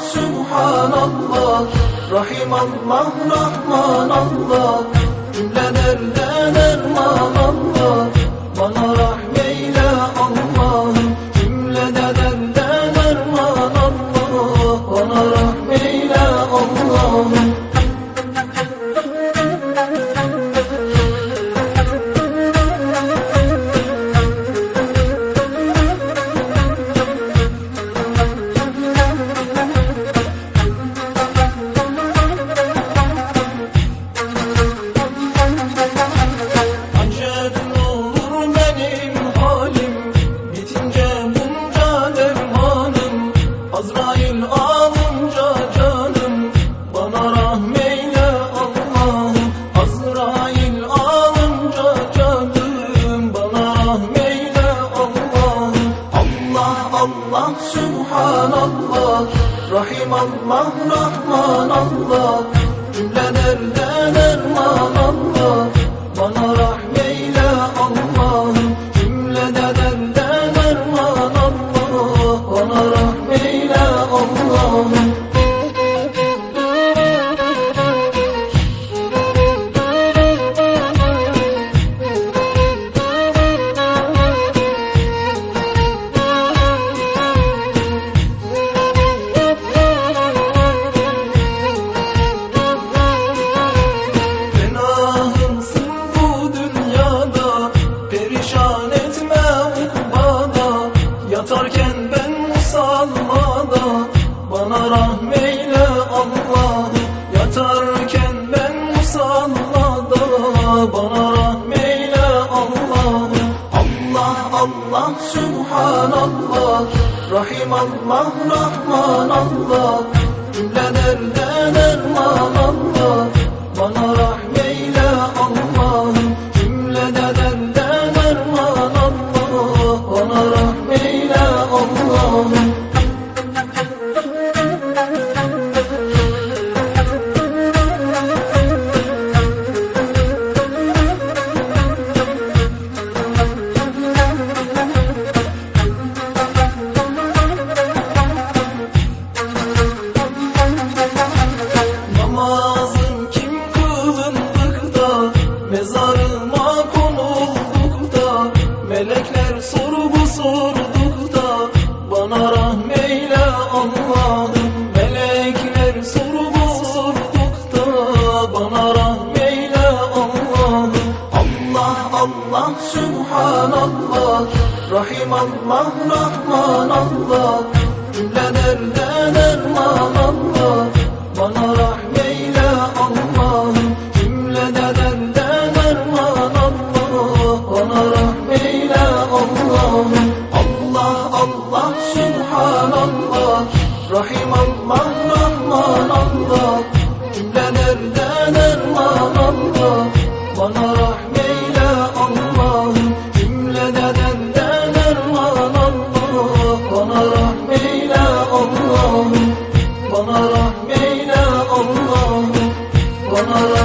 Subhanallah Rahimallah Rahmanallah Cümlelerden erman Allah. Bana rahmeyle Allah Allah Allah Subhanallah. Rahim Allah Rahman Allah. Cümlelerden erman Yatarken ben musallada Bana rahmeyle Allah'ım Yatarken ben musallada Bana rahmeyle Allah'ım Allah Allah Subhanallah. Rahim Allah Rahman Allah. Cümlelerden erman Allah. Bana rahmeyle Allah'ım Subhanallah Rahim Allah Rahman Allah. Cümlelerden erman Allah. Bana rahmeyle senden derman Allah Bana rahmeyle Allah'ım. Bana rahmeyle Allah'ım. Bana rahmeyle